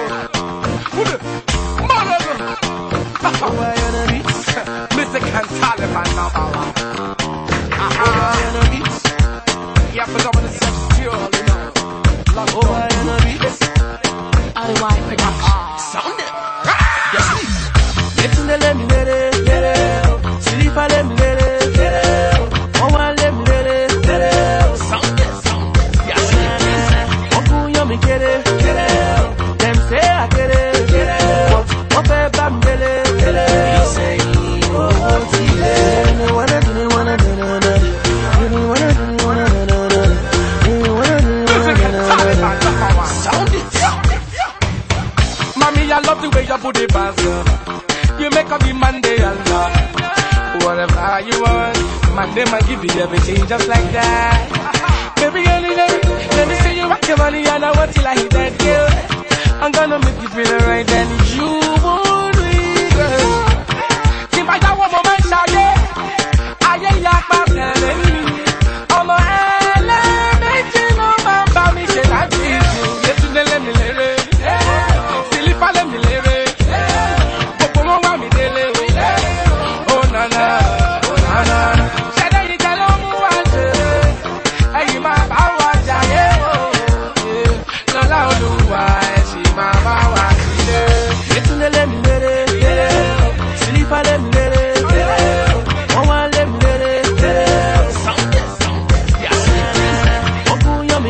The? Mr. Taliban now, Baba. Aha. Yeah, but I'm gonna set you all, you know. Lost RY Production. Sound it. Let me let it, Mommy, I love the way you put it girl. You make up the Monday and love. Whatever you want, Monday might give you everything just like that. Baby, girl, let me, let me see you rock your money and I want you like that, girl. I'm gonna make you feel alright and you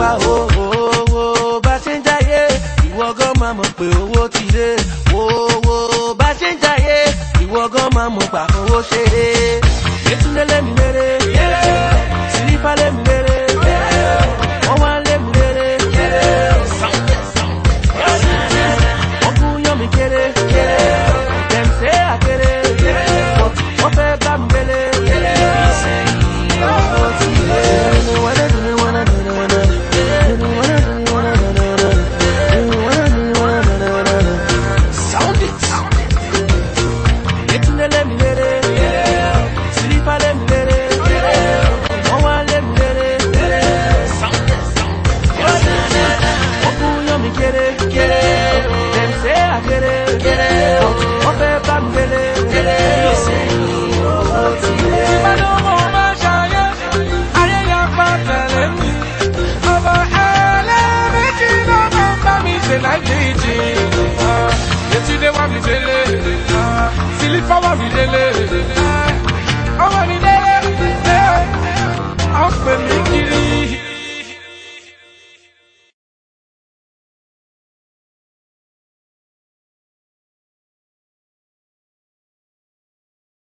pa owó. Bá a ṣe ń jayé, ìwọ gan máa mọ̀ pé owó ti dé. Owó bá ṣe ń jayé, ìwọ gan máa mọ̀ pà owó ṣeré. Yetunde lẹ́mi lére. Silifa lẹ́mi lére. Láìpéjì. Yétúndé wá mi délé, Sílífà wá mi délé. Ọwọ́ mi